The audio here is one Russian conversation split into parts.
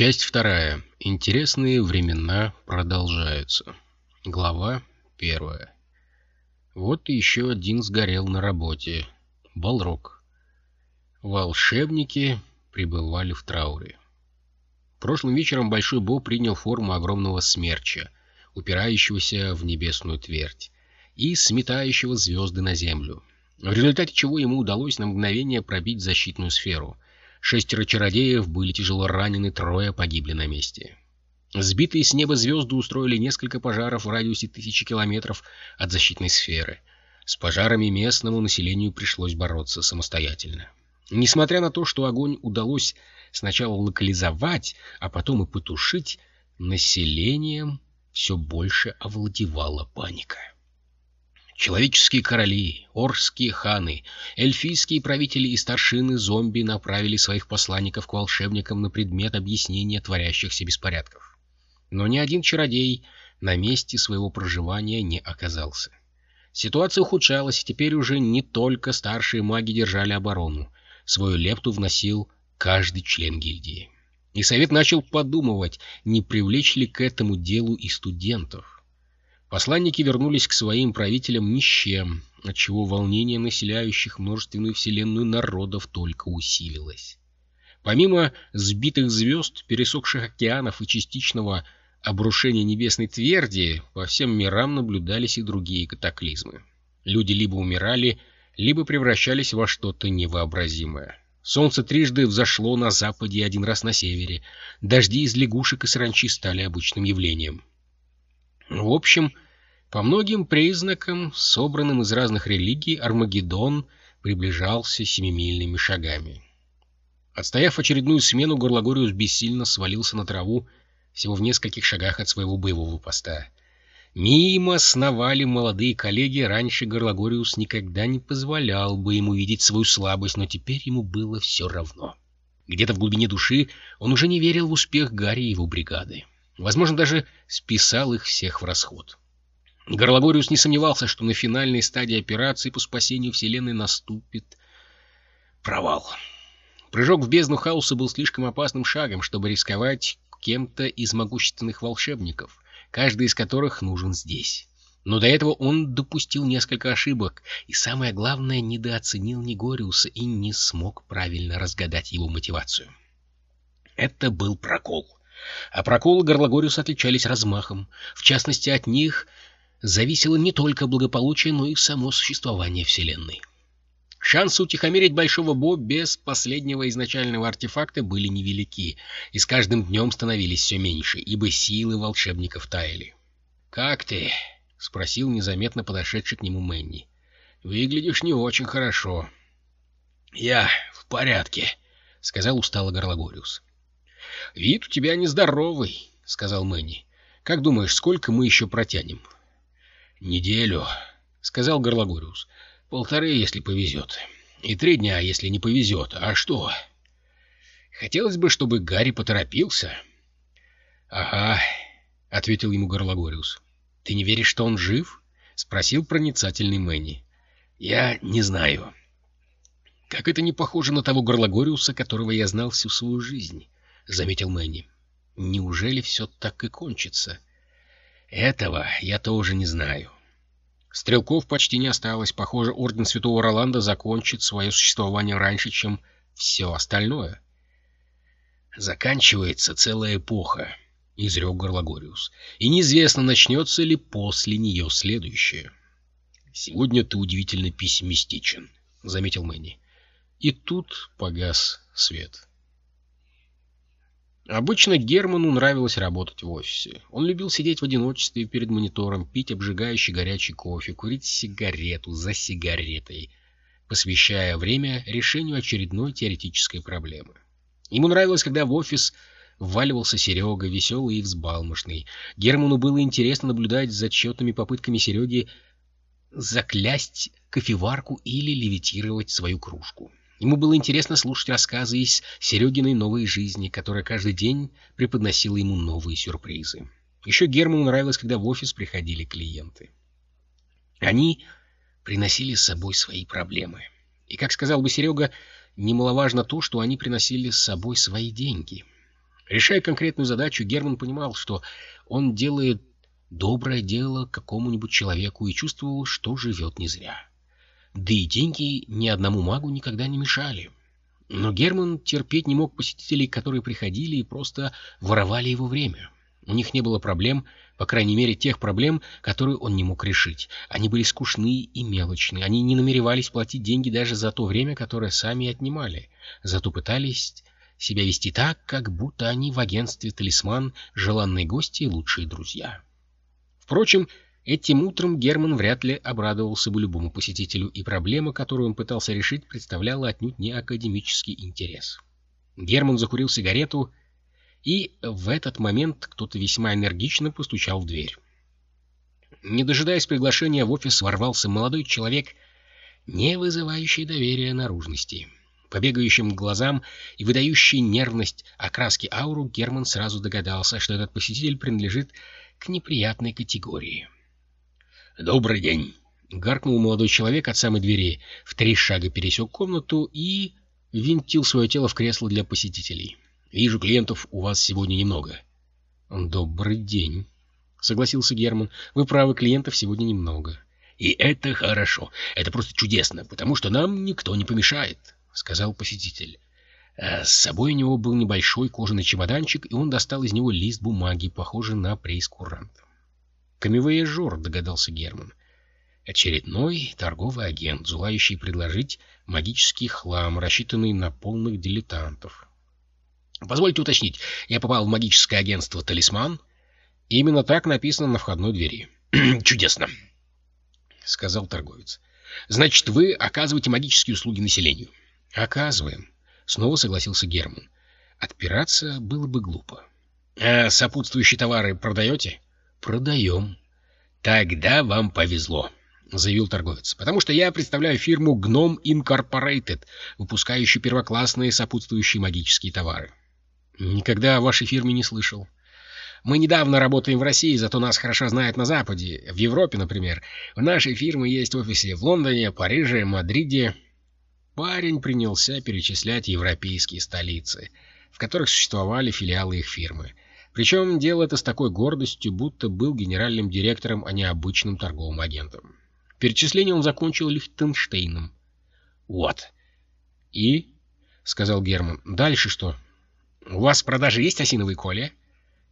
Часть вторая. Интересные времена продолжаются. Глава первая. Вот еще один сгорел на работе. Балрог. Волшебники пребывали в трауре. Прошлым вечером Большой Бо принял форму огромного смерча, упирающегося в небесную твердь и сметающего звезды на землю, в результате чего ему удалось на мгновение пробить защитную сферу. Шестеро чародеев были тяжело ранены, трое погибли на месте. Сбитые с неба звезды устроили несколько пожаров в радиусе тысячи километров от защитной сферы. С пожарами местному населению пришлось бороться самостоятельно. Несмотря на то, что огонь удалось сначала локализовать, а потом и потушить, населением все больше овладевала паника. Человеческие короли, орские ханы, эльфийские правители и старшины зомби направили своих посланников к волшебникам на предмет объяснения творящихся беспорядков. Но ни один чародей на месте своего проживания не оказался. Ситуация ухудшалась, и теперь уже не только старшие маги держали оборону. Свою лепту вносил каждый член гильдии. И совет начал подумывать, не привлечь ли к этому делу и студентов. Посланники вернулись к своим правителям ни с чем, отчего волнение населяющих множественную вселенную народов только усилилось. Помимо сбитых звезд, пересохших океанов и частичного обрушения небесной тверди, по всем мирам наблюдались и другие катаклизмы. Люди либо умирали, либо превращались во что-то невообразимое. Солнце трижды взошло на западе и один раз на севере. Дожди из лягушек и саранчи стали обычным явлением. В общем, по многим признакам, собранным из разных религий, Армагеддон приближался семимильными шагами. Отстояв очередную смену, Горлагориус бессильно свалился на траву всего в нескольких шагах от своего боевого поста. Мимо сновали молодые коллеги, раньше Горлагориус никогда не позволял бы ему видеть свою слабость, но теперь ему было все равно. Где-то в глубине души он уже не верил в успех Гарри и его бригады. Возможно, даже списал их всех в расход. Горлагориус не сомневался, что на финальной стадии операции по спасению Вселенной наступит провал. Прыжок в бездну хаоса был слишком опасным шагом, чтобы рисковать кем-то из могущественных волшебников, каждый из которых нужен здесь. Но до этого он допустил несколько ошибок, и самое главное, недооценил Негориуса и не смог правильно разгадать его мотивацию. Это был прокол. А проколы Горлагориуса отличались размахом. В частности, от них зависело не только благополучие, но и само существование Вселенной. Шансы утихомирить Большого Бо без последнего изначального артефакта были невелики, и с каждым днем становились все меньше, ибо силы волшебников таяли. «Как ты?» — спросил незаметно подошедший к нему Мэнни. «Выглядишь не очень хорошо». «Я в порядке», — сказал устало Горлагориус. «Вид у тебя нездоровый», — сказал Мэнни. «Как думаешь, сколько мы еще протянем?» «Неделю», — сказал Горлагориус. «Полторы, если повезет. И три дня, если не повезет. А что?» «Хотелось бы, чтобы Гарри поторопился». «Ага», — ответил ему Горлагориус. «Ты не веришь, что он жив?» — спросил проницательный Мэнни. «Я не знаю». «Как это не похоже на того Горлагориуса, которого я знал всю свою жизнь», — заметил Мэнни. «Неужели все так и кончится?» Этого я тоже не знаю. Стрелков почти не осталось. Похоже, Орден Святого Роланда закончит свое существование раньше, чем все остальное. Заканчивается целая эпоха, — изрек Горлагориус, — и неизвестно, начнется ли после нее следующее. — Сегодня ты удивительно пессимистичен, — заметил Мэнни. И тут погас свет. — Обычно Герману нравилось работать в офисе. Он любил сидеть в одиночестве перед монитором, пить обжигающий горячий кофе, курить сигарету за сигаретой, посвящая время решению очередной теоретической проблемы. Ему нравилось, когда в офис вваливался Серега, веселый и взбалмошный. Герману было интересно наблюдать за тщетными попытками Сереги заклясть кофеварку или левитировать свою кружку. Ему было интересно слушать рассказы из Серегиной новой жизни, которая каждый день преподносила ему новые сюрпризы. Еще Герману нравилось, когда в офис приходили клиенты. Они приносили с собой свои проблемы. И, как сказал бы Серега, немаловажно то, что они приносили с собой свои деньги. Решая конкретную задачу, Герман понимал, что он делает доброе дело какому-нибудь человеку и чувствовал, что живет не зря. Да и деньги ни одному магу никогда не мешали. Но Герман терпеть не мог посетителей, которые приходили и просто воровали его время. У них не было проблем, по крайней мере, тех проблем, которые он не мог решить. Они были скучны и мелочны. Они не намеревались платить деньги даже за то время, которое сами отнимали. Зато пытались себя вести так, как будто они в агентстве «Талисман» желанные гости и лучшие друзья. Впрочем, этим утром Герман вряд ли обрадовался бы любому посетителю, и проблема, которую он пытался решить, представляла отнюдь не академический интерес. Герман закурил сигарету, и в этот момент кто-то весьма энергично постучал в дверь. Не дожидаясь приглашения, в офис ворвался молодой человек, не вызывающий доверия наружности. По бегающим глазам и выдающей нервность окраски ауру Герман сразу догадался, что этот посетитель принадлежит к неприятной категории. «Добрый день!» — гаркнул молодой человек от самой двери, в три шага пересек комнату и винтил свое тело в кресло для посетителей. «Вижу, клиентов у вас сегодня немного». «Добрый день», — согласился Герман. «Вы правы, клиентов сегодня немного». «И это хорошо. Это просто чудесно, потому что нам никто не помешает». — сказал посетитель. А с собой у него был небольшой кожаный чемоданчик, и он достал из него лист бумаги, похожий на прейскурант. «Камевояжер», — догадался Герман. Очередной торговый агент, желающий предложить магический хлам, рассчитанный на полных дилетантов. «Позвольте уточнить, я попал в магическое агентство «Талисман»?» «Именно так написано на входной двери». «Чудесно», — сказал торговец. «Значит, вы оказываете магические услуги населению?» «Оказываем», — снова согласился Герман. «Отпираться было бы глупо». «А сопутствующие товары продаете?» «Продаем». «Тогда вам повезло», — заявил торговец, «потому что я представляю фирму Gnome Incorporated, выпускающую первоклассные сопутствующие магические товары». «Никогда о вашей фирме не слышал». Мы недавно работаем в России, зато нас хорошо знают на Западе, в Европе, например. В нашей фирмы есть офисы в Лондоне, Париже, Мадриде, Парень принялся перечислять европейские столицы, в которых существовали филиалы их фирмы. Причем делал это с такой гордостью, будто был генеральным директором, а не обычным торговым агентом. Перечисление он закончил Лихтенштейном. «Вот». «И?» — сказал Герман. «Дальше что?» «У вас в продаже есть осиновые коля?»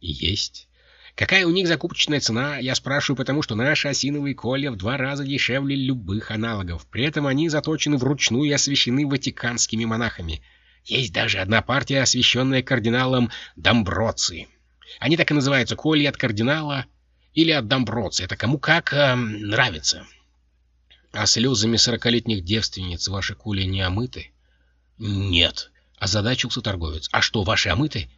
«Есть». Какая у них закупочная цена, я спрашиваю, потому что наши осиновые колья в два раза дешевле любых аналогов. При этом они заточены вручную и освящены ватиканскими монахами. Есть даже одна партия, освященная кардиналом Домброци. Они так и называются колья от кардинала или от Домброци. Это кому как э, нравится. А слезами сорокалетних девственниц ваши кули не омыты? Нет, озадачился торговец. А что, ваши омыты?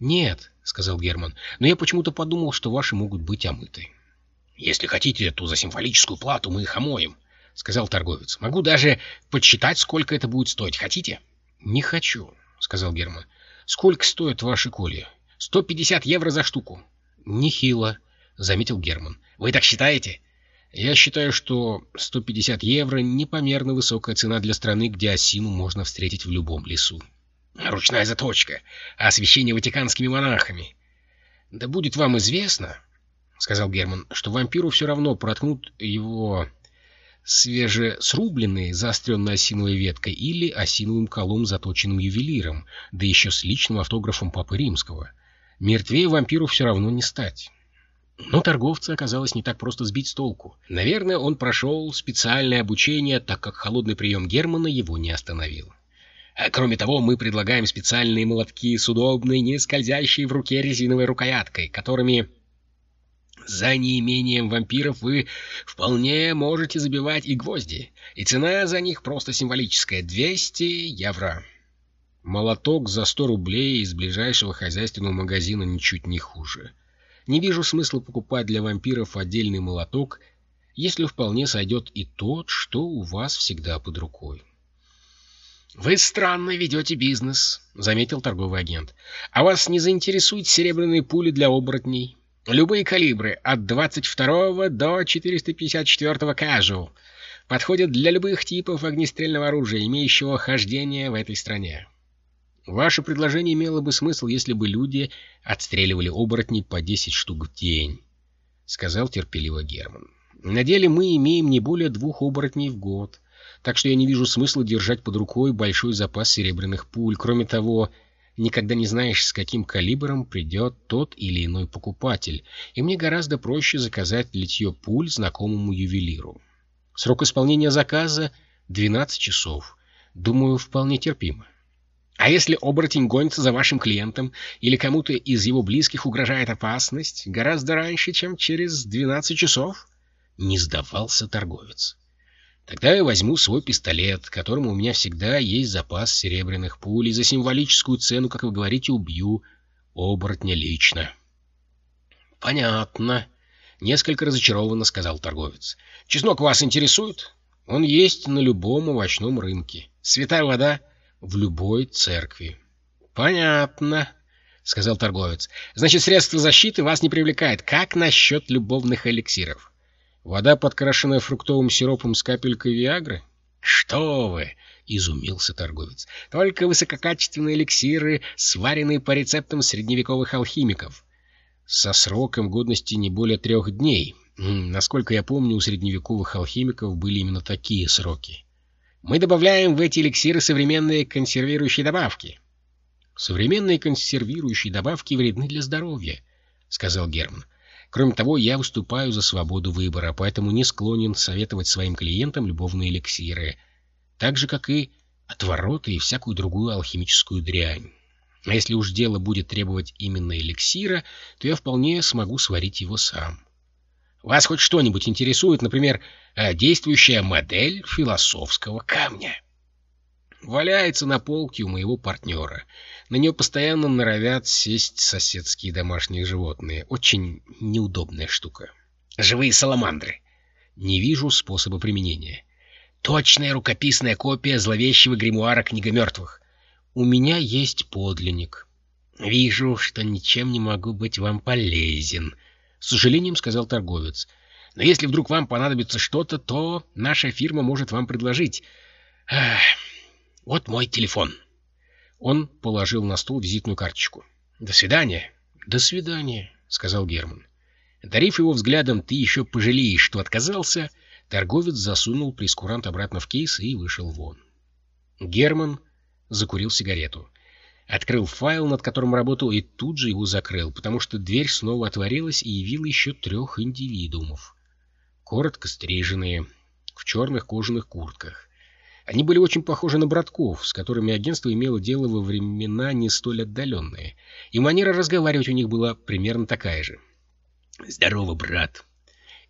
Нет, — сказал Герман, — но я почему-то подумал, что ваши могут быть омыты. — Если хотите, то за символическую плату мы их омоем, — сказал торговец. — Могу даже подсчитать, сколько это будет стоить. Хотите? — Не хочу, — сказал Герман. — Сколько стоят ваши колья? — Сто пятьдесят евро за штуку. — Нехило, — заметил Герман. — Вы так считаете? — Я считаю, что 150 евро — непомерно высокая цена для страны, где осину можно встретить в любом лесу. Ручная заточка. Освещение ватиканскими монахами. Да будет вам известно, — сказал Герман, — что вампиру все равно проткнут его свежесрубленной заостренной осиновой веткой или осиновым колом, заточенным ювелиром, да еще с личным автографом Папы Римского. Мертвее вампиру все равно не стать. Но торговца оказалось не так просто сбить с толку. Наверное, он прошел специальное обучение, так как холодный прием Германа его не остановил. А кроме того, мы предлагаем специальные молотки с удобной, не скользящей в руке резиновой рукояткой, которыми за неимением вампиров вы вполне можете забивать и гвозди. И цена за них просто символическая — 200 евро. Молоток за 100 рублей из ближайшего хозяйственного магазина ничуть не хуже. Не вижу смысла покупать для вампиров отдельный молоток, если вполне сойдет и тот, что у вас всегда под рукой. «Вы странно ведете бизнес», — заметил торговый агент. «А вас не заинтересуют серебряные пули для оборотней? Любые калибры, от 22 до 454 кажу, подходят для любых типов огнестрельного оружия, имеющего хождение в этой стране». Ваше предложение имело бы смысл, если бы люди отстреливали оборотней по 10 штук в день, — сказал терпеливо Герман. На деле мы имеем не более двух оборотней в год, так что я не вижу смысла держать под рукой большой запас серебряных пуль. Кроме того, никогда не знаешь, с каким калибром придет тот или иной покупатель, и мне гораздо проще заказать литье пуль знакомому ювелиру. Срок исполнения заказа — 12 часов. Думаю, вполне терпимо. А если оборотень гонится за вашим клиентом или кому-то из его близких угрожает опасность гораздо раньше, чем через 12 часов? Не сдавался торговец. Тогда я возьму свой пистолет, которому у меня всегда есть запас серебряных пуль, и за символическую цену, как вы говорите, убью оборотня лично. — Понятно. — несколько разочарованно сказал торговец. — Чеснок вас интересует? Он есть на любом овощном рынке. Святая вода в любой церкви. — Понятно, — сказал торговец. — Значит, средства защиты вас не привлекает. Как насчет любовных эликсиров? Вода, подкрашенная фруктовым сиропом с капелькой Виагры? — Что вы! — изумился торговец. — Только высококачественные эликсиры, сваренные по рецептам средневековых алхимиков. Со сроком годности не более трех дней. Насколько я помню, у средневековых алхимиков были именно такие сроки. Мы добавляем в эти эликсиры современные консервирующие добавки. Современные консервирующие добавки вредны для здоровья, — сказал Герман. Кроме того, я выступаю за свободу выбора, поэтому не склонен советовать своим клиентам любовные эликсиры, так же, как и отвороты и всякую другую алхимическую дрянь. А если уж дело будет требовать именно эликсира, то я вполне смогу сварить его сам. Вас хоть что-нибудь интересует, например, э, действующая модель философского камня? Валяется на полке у моего партнера. На нее постоянно норовят сесть соседские домашние животные. Очень неудобная штука. Живые саламандры. Не вижу способа применения. Точная рукописная копия зловещего гримуара книга мертвых. У меня есть подлинник. Вижу, что ничем не могу быть вам полезен, — с сожалением сказал торговец. Но если вдруг вам понадобится что-то, то наша фирма может вам предложить. Ах, вот мой телефон. Он положил на стол визитную карточку. До свидания. До свидания, сказал Герман. Дарив его взглядом, ты еще пожалеешь, что отказался, торговец засунул прескурант обратно в кейс и вышел вон. Герман закурил сигарету. Открыл файл, над которым работал, и тут же его закрыл, потому что дверь снова отворилась и явила еще трех индивидуумов. Коротко стриженные, в черных кожаных куртках. Они были очень похожи на братков, с которыми агентство имело дело во времена не столь отдаленные, и манера разговаривать у них была примерно такая же. «Здорово, брат!»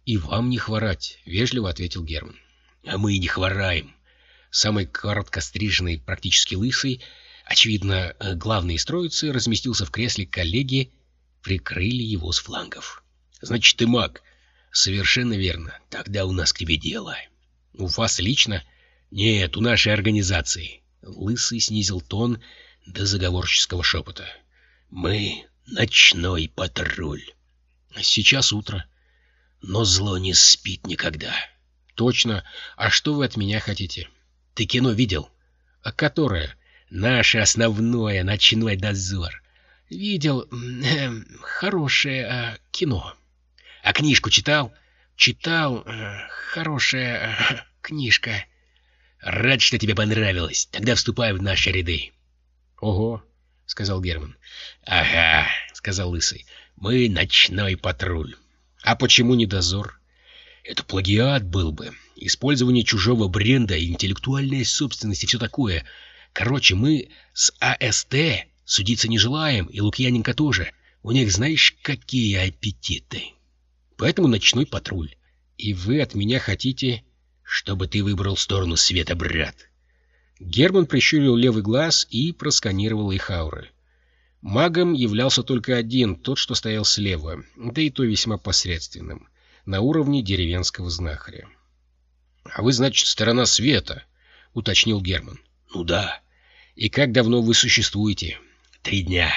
«И вам не хворать», — вежливо ответил Герман. «А мы и не хвораем». Самый коротко стриженный, практически лысый, Очевидно, э, главный из троицы разместился в кресле коллеги, прикрыли его с флангов. «Значит, ты маг?» «Совершенно верно. Тогда у нас к тебе дело». «У вас лично?» «Нет, у нашей организации». Лысый снизил тон до заговорческого шепота. «Мы — ночной патруль. Сейчас утро. Но зло не спит никогда». «Точно. А что вы от меня хотите?» «Ты кино видел?» «А которое?» Наше основное ночной дозор. Видел э, хорошее э, кино. А книжку читал? Читал. Э, хорошая э, книжка. Рад, что тебе понравилось. Тогда вступай в наши ряды. Ого, сказал Герман. Ага, сказал Лысый. Мы ночной патруль. А почему не дозор? Это плагиат был бы. Использование чужого бренда, интеллектуальная собственность и все такое — Короче, мы с АСТ судиться не желаем, и Лукьяненко тоже. У них знаешь, какие аппетиты. Поэтому ночной патруль. И вы от меня хотите, чтобы ты выбрал сторону света, брат. Герман прищурил левый глаз и просканировал их ауры. Магом являлся только один, тот, что стоял слева, да и то весьма посредственным, на уровне деревенского знахаря. — А вы, значит, сторона света, — уточнил Герман. Ну да. И как давно вы существуете? Три дня.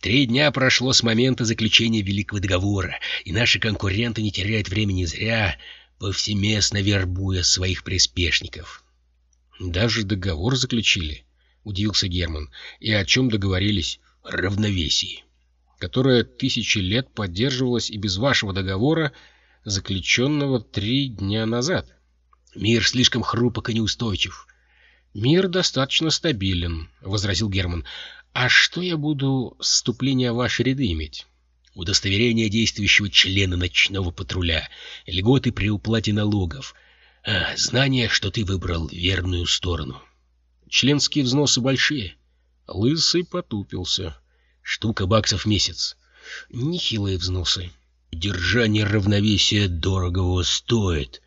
Три дня прошло с момента заключения Великого договора, и наши конкуренты не теряют времени зря, повсеместно вербуя своих приспешников. Даже договор заключили, удивился Герман. «И о чем договорились?» «Равновесие» которое тысячи лет поддерживалось и без вашего договора, заключенного три дня назад. Мир слишком хрупок и неустойчив. Мир достаточно стабилен, — возразил Герман. А что я буду с вступления в ваши ряды иметь? Удостоверение действующего члена ночного патруля, льготы при уплате налогов, а, знание, что ты выбрал верную сторону. Членские взносы большие. Лысый потупился. Штука баксов в месяц. Нехилые взносы. Держание равновесия дорогого стоит.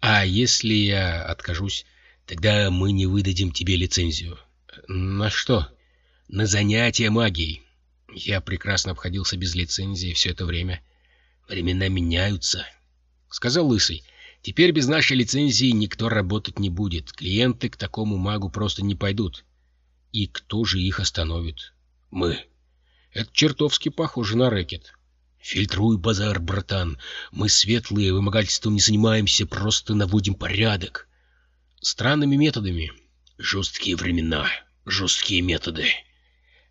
А если я откажусь, тогда мы не выдадим тебе лицензию. На что? На занятия магией. Я прекрасно обходился без лицензии все это время. Времена меняются, — сказал Лысый. Теперь без нашей лицензии никто работать не будет. Клиенты к такому магу просто не пойдут. И кто же их остановит? Мы. Это чертовски похоже на рэкет. Фильтруй базар, братан. Мы светлые, вымогательством не занимаемся, просто наводим порядок. Странными методами. Жесткие времена, жесткие методы.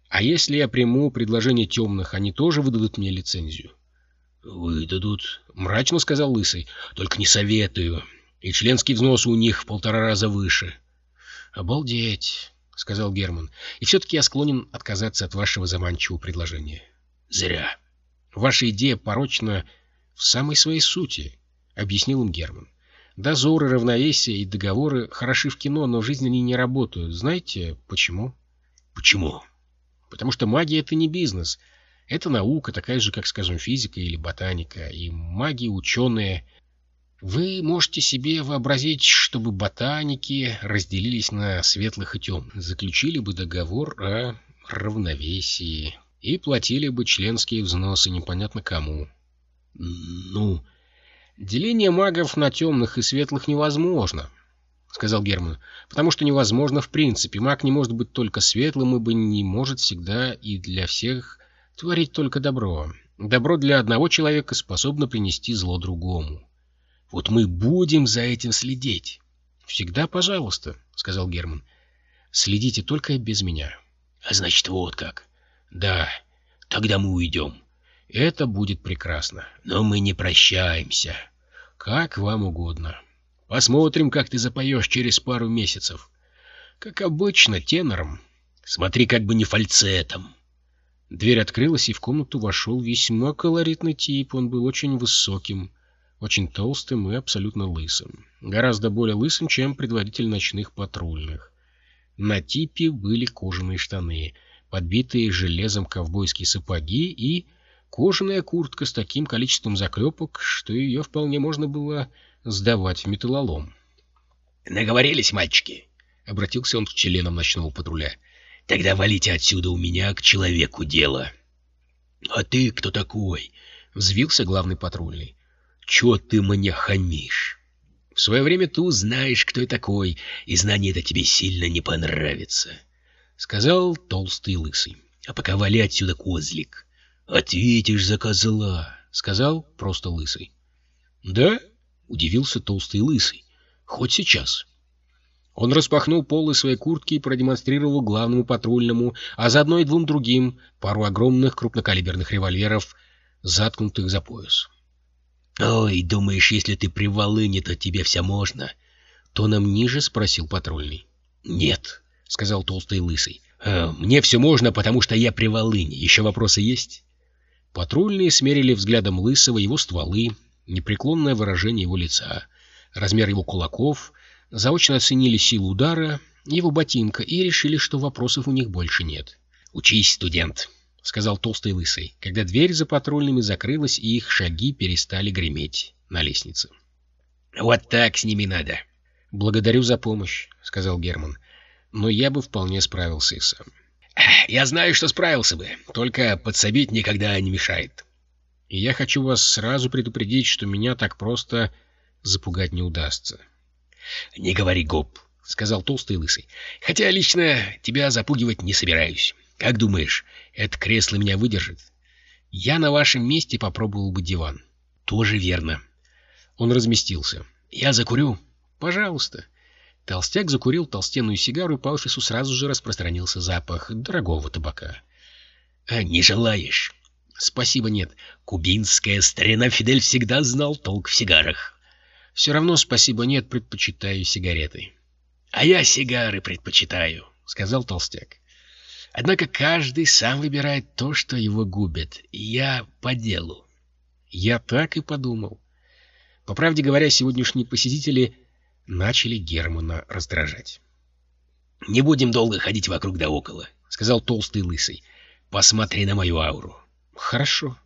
А если я приму предложение темных, они тоже выдадут мне лицензию? Выдадут, мрачно сказал Лысый. Только не советую. И членский взнос у них в полтора раза выше. Обалдеть. — сказал Герман. — И все-таки я склонен отказаться от вашего заманчивого предложения. — Зря. — Ваша идея порочна в самой своей сути, — объяснил им Герман. — Дозоры, равновесие и договоры хороши в кино, но в жизни они не работают. Знаете, почему? — Почему? — Потому что магия — это не бизнес. Это наука, такая же, как, скажем, физика или ботаника. И маги, ученые вы можете себе вообразить, чтобы ботаники разделились на светлых и темных, заключили бы договор о равновесии и платили бы членские взносы непонятно кому. Ну, деление магов на темных и светлых невозможно, — сказал Герман, — потому что невозможно в принципе. Маг не может быть только светлым, ибо не может всегда и для всех творить только добро. Добро для одного человека способно принести зло другому. Вот мы будем за этим следить. — Всегда пожалуйста, — сказал Герман. — Следите только без меня. — А значит, вот как. — Да. Тогда мы уйдем. — Это будет прекрасно. Но мы не прощаемся. — Как вам угодно. Посмотрим, как ты запоешь через пару месяцев. Как обычно, тенором. Смотри, как бы не фальцетом. Дверь открылась, и в комнату вошел весьма колоритный тип. Он был очень высоким, очень толстым и абсолютно лысым. Гораздо более лысым, чем предводитель ночных патрульных. На типе были кожаные штаны, подбитые железом ковбойские сапоги и кожаная куртка с таким количеством заклепок, что ее вполне можно было сдавать в металлолом. — Наговорились, мальчики? — обратился он к членам ночного патруля. — Тогда валите отсюда у меня к человеку дело. — А ты кто такой? — взвился главный патрульный. Чего ты мне хамишь? В свое время ты узнаешь, кто я такой, и знание это тебе сильно не понравится, — сказал толстый лысый. — А пока вали отсюда, козлик. — Ответишь за козла, — сказал просто лысый. — Да? — удивился толстый лысый. — Хоть сейчас. Он распахнул полы своей куртки и продемонстрировал главному патрульному, а заодно и двум другим, пару огромных крупнокалиберных револьверов, заткнутых за пояс. «Ой, думаешь, если ты при волыне, то тебе все можно?» Тоном ниже спросил патрульный. «Нет», — сказал толстый лысый. «Э, «Мне все можно, потому что я при волыне. Еще вопросы есть?» Патрульные смерили взглядом лысого его стволы, непреклонное выражение его лица, размер его кулаков, заочно оценили силу удара, его ботинка и решили, что вопросов у них больше нет. «Учись, студент», — сказал толстый лысый, когда дверь за патрульными закрылась и их шаги перестали греметь на лестнице. — Вот так с ними надо. — Благодарю за помощь, — сказал Герман. — Но я бы вполне справился и сам. — Я знаю, что справился бы, только подсобить никогда не мешает. — И я хочу вас сразу предупредить, что меня так просто запугать не удастся. — Не говори гоп, — сказал толстый лысый. — Хотя лично тебя запугивать не собираюсь. Как думаешь, это кресло меня выдержит? Я на вашем месте попробовал бы диван. Тоже верно. Он разместился. Я закурю? Пожалуйста. Толстяк закурил толстенную сигару, и по офису сразу же распространился запах дорогого табака. «А не желаешь?» «Спасибо, нет. Кубинская старина Фидель всегда знал толк в сигарах». «Все равно спасибо, нет, предпочитаю сигареты». «А я сигары предпочитаю», — сказал толстяк. «Однако каждый сам выбирает то, что его губит. Я по делу». Я так и подумал. По правде говоря, сегодняшние посетители начали Германа раздражать. «Не будем долго ходить вокруг да около», — сказал толстый лысый. «Посмотри на мою ауру». «Хорошо».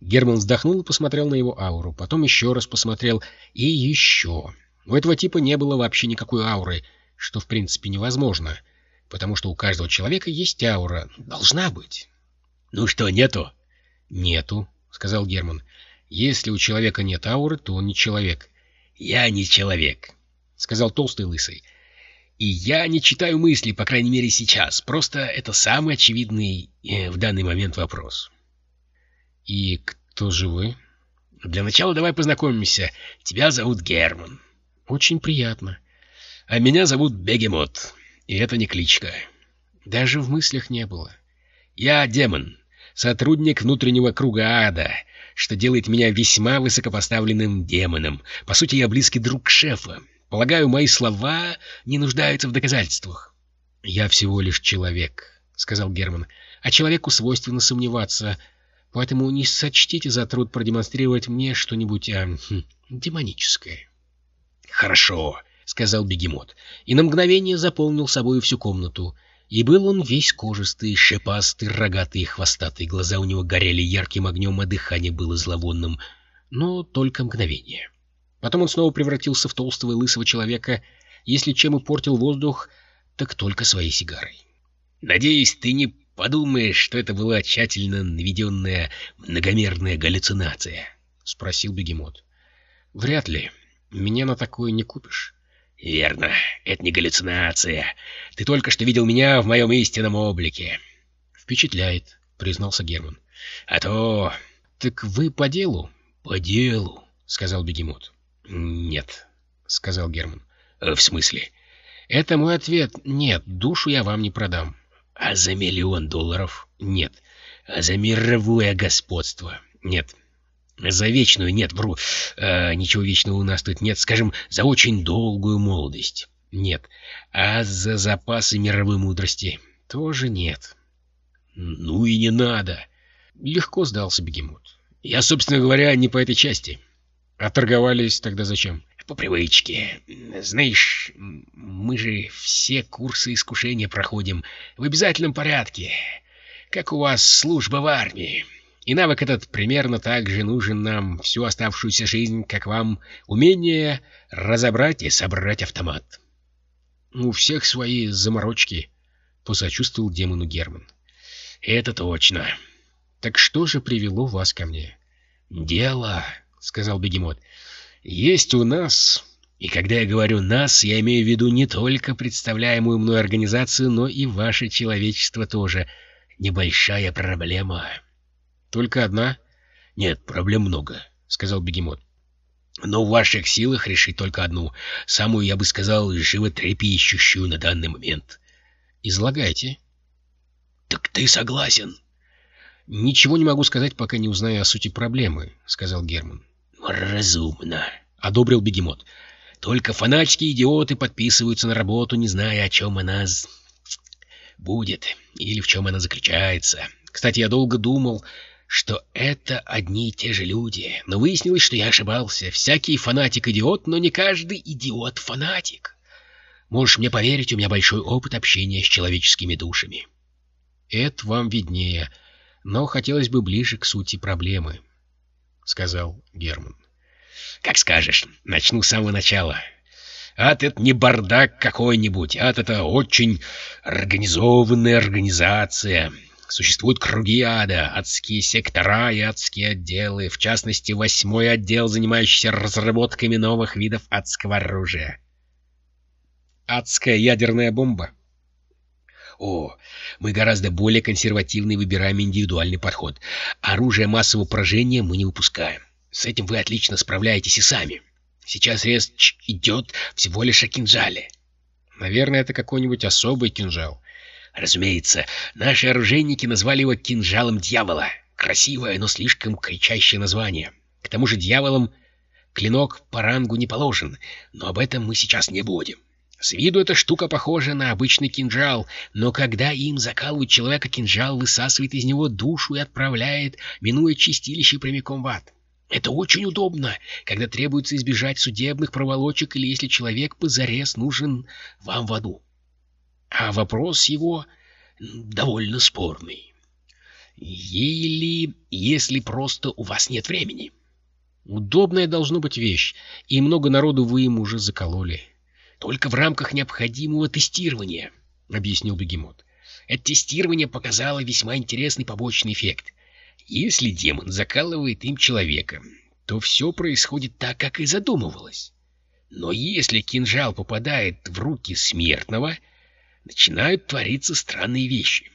Герман вздохнул и посмотрел на его ауру, потом еще раз посмотрел и еще. У этого типа не было вообще никакой ауры, что в принципе невозможно, потому что у каждого человека есть аура. Должна быть. «Ну что, нету?» «Нету», — сказал Герман. «Если у человека нет ауры, то он не человек». «Я не человек», — сказал толстый лысый. И я не читаю мысли, по крайней мере сейчас. Просто это самый очевидный э, в данный момент вопрос. И кто же вы? Для начала давай познакомимся. Тебя зовут Герман. Очень приятно. А меня зовут Бегемот. И это не кличка. Даже в мыслях не было. Я демон, сотрудник внутреннего круга ада, что делает меня весьма высокопоставленным демоном. По сути, я близкий друг шефа. Полагаю, мои слова не нуждаются в доказательствах. — Я всего лишь человек, — сказал Герман. — А человеку свойственно сомневаться, поэтому не сочтите за труд продемонстрировать мне что-нибудь а, хм, демоническое. — Хорошо, — сказал бегемот, и на мгновение заполнил собой всю комнату. И был он весь кожистый, шипастый, рогатый и хвостатый. Глаза у него горели ярким огнем, а дыхание было зловонным. Но только мгновение. — Потом он снова превратился в толстого и лысого человека. Если чем и портил воздух, так только своей сигарой. «Надеюсь, ты не подумаешь, что это была тщательно наведенная многомерная галлюцинация?» — спросил бегемот. «Вряд ли. Меня на такое не купишь». «Верно. Это не галлюцинация. Ты только что видел меня в моем истинном облике». «Впечатляет», — признался Герман. «А то...» «Так вы по делу?» «По делу», — сказал бегемот. «Нет», — сказал Герман. «В смысле?» «Это мой ответ. Нет, душу я вам не продам». «А за миллион долларов?» «Нет». «А за мировое господство?» «Нет». «За вечную?» «Нет, вру. А, ничего вечного у нас тут нет. Скажем, за очень долгую молодость?» «Нет». «А за запасы мировой мудрости?» «Тоже нет». «Ну и не надо». Легко сдался бегемот. «Я, собственно говоря, не по этой части». А торговались тогда зачем? По привычке. Знаешь, мы же все курсы искушения проходим в обязательном порядке, как у вас служба в армии. И навык этот примерно так же нужен нам всю оставшуюся жизнь, как вам умение разобрать и собрать автомат. — У всех свои заморочки, — посочувствовал демону Герман. — Это точно. — Так что же привело вас ко мне? — Дело, — сказал бегемот. «Есть у нас, и когда я говорю «нас», я имею в виду не только представляемую мной организацию, но и ваше человечество тоже. Небольшая проблема». «Только одна?» «Нет, проблем много», — сказал бегемот. «Но в ваших силах решить только одну, самую, я бы сказал, животрепещущую на данный момент». «Излагайте». «Так ты согласен?» «Ничего не могу сказать, пока не узнаю о сути проблемы», — сказал Герман. «Разумно», — одобрил бегемот. «Только фанатские идиоты подписываются на работу, не зная, о чем она будет или в чем она заключается. Кстати, я долго думал, что это одни и те же люди, но выяснилось, что я ошибался. Всякий фанатик-идиот, но не каждый идиот-фанатик. Можешь мне поверить, у меня большой опыт общения с человеческими душами». «Это вам виднее, но хотелось бы ближе к сути проблемы», — сказал Герман. «Как скажешь. Начну с самого начала. Ад — это не бардак какой-нибудь. Ад — это очень организованная организация. Существуют круги ада, адские сектора и адские отделы, в частности, восьмой отдел, занимающийся разработками новых видов адского оружия. Адская ядерная бомба. О, мы гораздо более консервативны и выбираем индивидуальный подход. Оружие массового поражения мы не выпускаем. С этим вы отлично справляетесь и сами. Сейчас речь идет всего лишь о кинжале. Наверное, это какой-нибудь особый кинжал. Разумеется, наши оружейники назвали его кинжалом дьявола. Красивое, но слишком кричащее название. К тому же дьяволом клинок по рангу не положен, но об этом мы сейчас не будем. С виду эта штука похожа на обычный кинжал, но когда им закалывают человека, кинжал высасывает из него душу и отправляет, минуя чистилище прямиком в ад. Это очень удобно, когда требуется избежать судебных проволочек или если человек позарез нужен вам в аду. А вопрос его довольно спорный. Или если просто у вас нет времени? Удобная должно быть вещь, и много народу вы им уже закололи. Только в рамках необходимого тестирования, — объяснил бегемот. Это тестирование показало весьма интересный побочный эффект. Если демон закалывает им человека, то все происходит так, как и задумывалось. Но если кинжал попадает в руки смертного, начинают твориться странные вещи.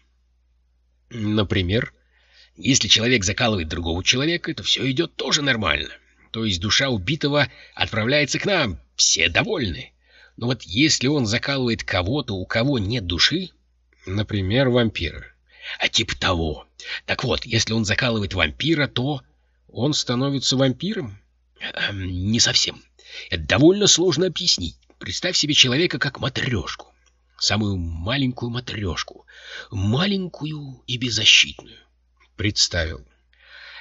Например, если человек закалывает другого человека, то все идет тоже нормально. То есть душа убитого отправляется к нам, все довольны. Но вот если он закалывает кого-то, у кого нет души, например, вампира, а типа того. Так вот, если он закалывает вампира, то он становится вампиром? Эм, не совсем. Это довольно сложно объяснить. Представь себе человека как матрешку. Самую маленькую матрешку. Маленькую и беззащитную. Представил.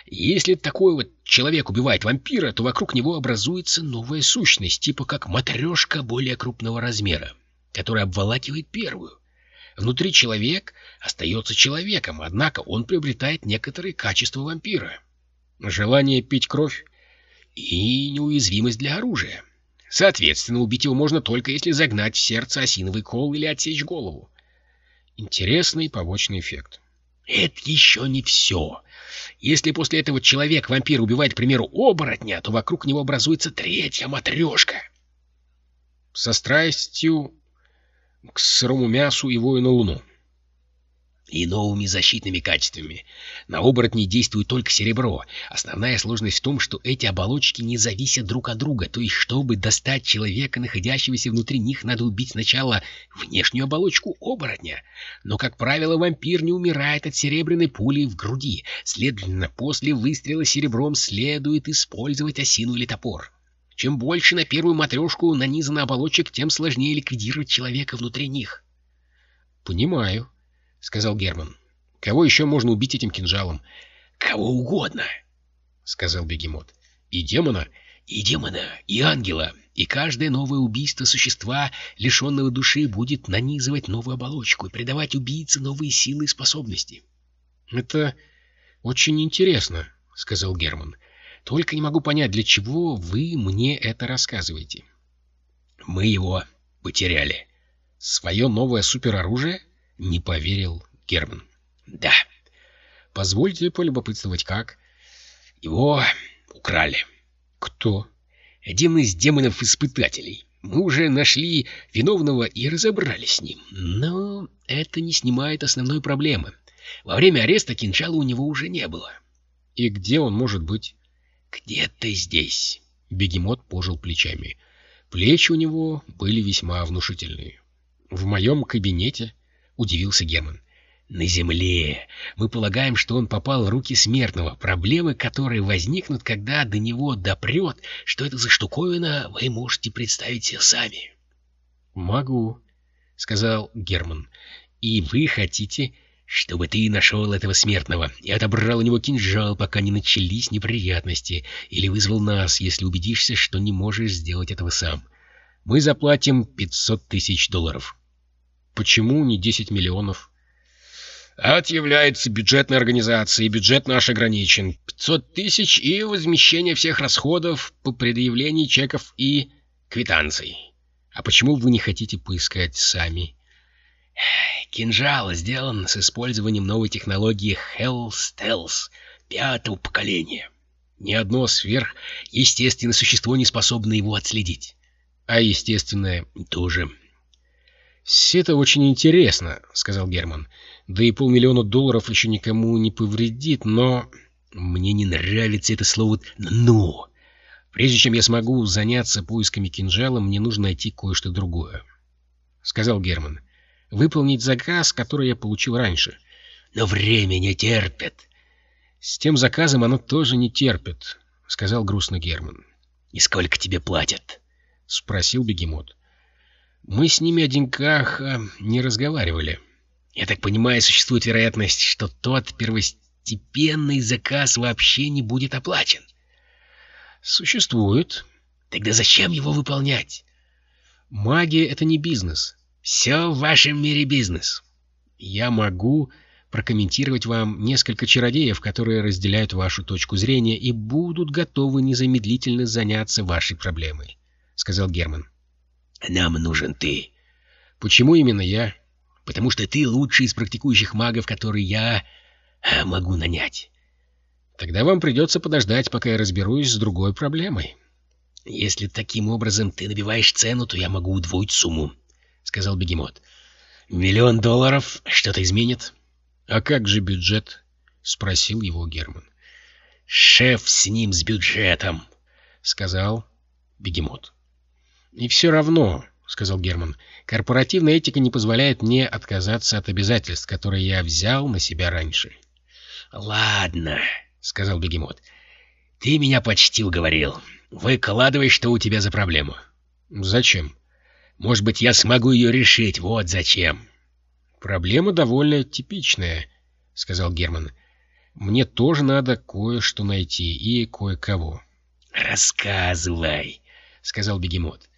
Если такой вот человек убивает вампира, то вокруг него образуется новая сущность, типа как матрешка более крупного размера, которая обволакивает первую. Внутри человек остается человеком, однако он приобретает некоторые качества вампира. Желание пить кровь и неуязвимость для оружия. Соответственно, убить его можно только если загнать в сердце осиновый кол или отсечь голову. Интересный побочный эффект. Это еще не все. Если после этого человек-вампир убивает, к примеру, оборотня, то вокруг него образуется третья матрешка. Со страстью к сырому мясу и вою на луну. И новыми защитными качествами. На оборотней действует только серебро. Основная сложность в том, что эти оболочки не зависят друг от друга. То есть, чтобы достать человека, находящегося внутри них, надо убить сначала внешнюю оболочку оборотня. Но, как правило, вампир не умирает от серебряной пули в груди. Следовательно, после выстрела серебром следует использовать осину или топор. Чем больше на первую матрешку нанизано оболочек, тем сложнее ликвидировать человека внутри них. — Понимаю, — сказал Герман. — Кого еще можно убить этим кинжалом? — Кого угодно, — сказал бегемот. — И демона? — И демона, и ангела. И каждое новое убийство существа, лишенного души, будет нанизывать новую оболочку и придавать убийце новые силы и способности. — Это очень интересно, — сказал Герман. — только не могу понять, для чего вы мне это рассказываете. Мы его потеряли. Свое новое супероружие? Не поверил Герман. Да. Позвольте полюбопытствовать, как? Его украли. Кто? Один из демонов-испытателей. Мы уже нашли виновного и разобрались с ним. Но это не снимает основной проблемы. Во время ареста кинжала у него уже не было. И где он может быть? «Где ты здесь?» Бегемот пожил плечами. Плечи у него были весьма внушительные. «В моем кабинете?» — удивился Герман. «На земле. Мы полагаем, что он попал в руки смертного. Проблемы, которые возникнут, когда до него допрет, что это за штуковина, вы можете представить себе сами». «Могу», — сказал Герман. «И вы хотите, чтобы ты нашел этого смертного и отобрал у него кинжал, пока не начались неприятности, или вызвал нас, если убедишься, что не можешь сделать этого сам. Мы заплатим 500 тысяч долларов. Почему не 10 миллионов? Ад является бюджетной организацией, бюджет наш ограничен. 500 тысяч и возмещение всех расходов по предъявлению чеков и квитанций. А почему вы не хотите поискать сами? Кинжал сделан с использованием новой технологии Hell Stealth пятого поколения. Ни одно сверхъестественное существо не способно его отследить. А естественное тоже. «Все это очень интересно», — сказал Герман. «Да и полмиллиона долларов еще никому не повредит, но...» «Мне не нравится это слово «но». Прежде чем я смогу заняться поисками кинжала, мне нужно найти кое-что другое. — сказал Герман. «Выполнить заказ, который я получил раньше». «Но время не терпит». «С тем заказом оно тоже не терпит», — сказал грустно Герман. «И сколько тебе платят?» — спросил бегемот. «Мы с ними о деньгах а, не разговаривали. Я так понимаю, существует вероятность, что тот первостепенный заказ вообще не будет оплачен?» «Существует». «Тогда зачем его выполнять?» «Магия — это не бизнес». «Все в вашем мире бизнес». «Я могу прокомментировать вам несколько чародеев, которые разделяют вашу точку зрения и будут готовы незамедлительно заняться вашей проблемой», — сказал Герман. «Нам нужен ты». «Почему именно я?» «Потому что ты лучший из практикующих магов, которые я э, могу нанять». «Тогда вам придется подождать, пока я разберусь с другой проблемой». «Если таким образом ты набиваешь цену, то я могу удвоить сумму», — сказал бегемот. «Миллион долларов что-то изменит?» «А как же бюджет?» — спросил его Герман. «Шеф с ним, с бюджетом», — сказал бегемот. «И все равно», — сказал Герман, — «корпоративная этика не позволяет мне отказаться от обязательств, которые я взял на себя раньше». «Ладно», — сказал бегемот, — «ты меня почти уговорил. Выкладывай, что у тебя за проблема». «Зачем?» «Может быть, я смогу ее решить, вот зачем». «Проблема довольно типичная», — сказал Герман. «Мне тоже надо кое-что найти и кое-кого». «Рассказывай», — сказал бегемот.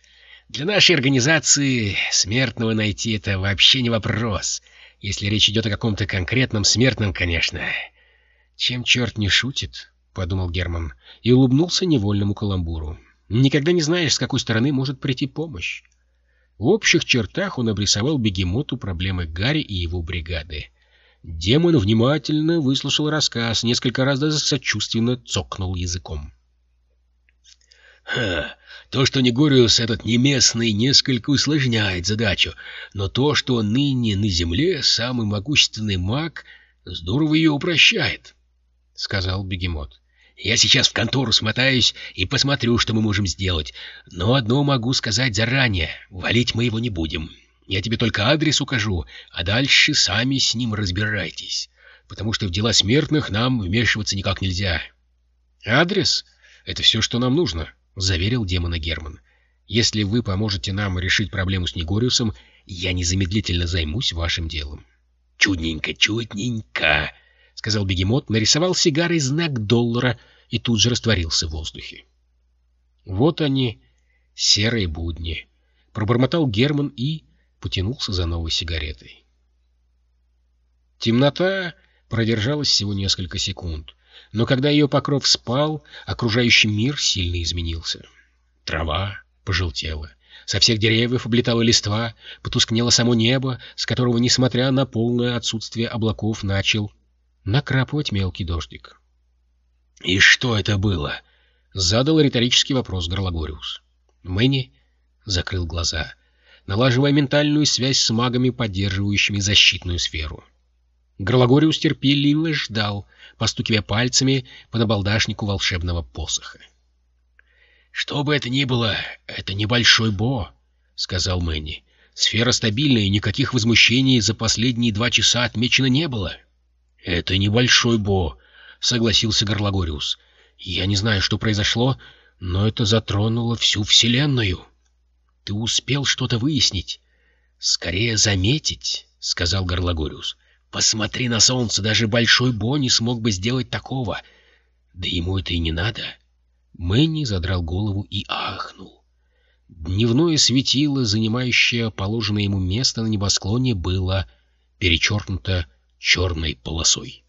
«Для нашей организации смертного найти — это вообще не вопрос, если речь идет о каком-то конкретном смертном, конечно». «Чем черт не шутит?» — подумал Герман и улыбнулся невольному каламбуру. «Никогда не знаешь, с какой стороны может прийти помощь». В общих чертах он обрисовал бегемоту проблемы Гарри и его бригады. Демон внимательно выслушал рассказ, несколько раз даже сочувственно цокнул языком. «Ха, то, что Негориус этот неместный, несколько усложняет задачу, но то, что ныне на Земле самый могущественный маг, здорово ее упрощает», — сказал бегемот. Я сейчас в контору смотаюсь и посмотрю, что мы можем сделать. Но одно могу сказать заранее. Валить мы его не будем. Я тебе только адрес укажу, а дальше сами с ним разбирайтесь. Потому что в дела смертных нам вмешиваться никак нельзя. «Адрес — это все, что нам нужно», — заверил демона Герман. «Если вы поможете нам решить проблему с Негориусом, я незамедлительно займусь вашим делом». «Чудненько, чудненько», — сказал бегемот, нарисовал сигарой знак доллара и тут же растворился в воздухе. «Вот они, серые будни», — пробормотал Герман и потянулся за новой сигаретой. Темнота продержалась всего несколько секунд, но когда ее покров спал, окружающий мир сильно изменился. Трава пожелтела. Со всех деревьев облетала листва, потускнело само небо, с которого, несмотря на полное отсутствие облаков, начал накрапывать мелкий дождик. «И что это было?» — задал риторический вопрос Горлагориус. Мэнни закрыл глаза, налаживая ментальную связь с магами, поддерживающими защитную сферу. Горлагориус терпеливо ждал, постукивая пальцами по набалдашнику волшебного посоха. «Что бы это ни было, это небольшой Бо», — сказал Мэнни. «Сфера стабильная, и никаких возмущений за последние два часа отмечено не было». «Это небольшой Бо», — согласился Горлагориус. «Я не знаю, что произошло, но это затронуло всю Вселенную». «Ты успел что-то выяснить?» «Скорее заметить», — сказал Горлагориус. «Посмотри на солнце, даже Большой Бо не смог бы сделать такого. Да ему это и не надо». Мэнни задрал голову и ахнул. Дневное светило, занимающее положенное ему место на небосклоне, было перечеркнуто черной полосой.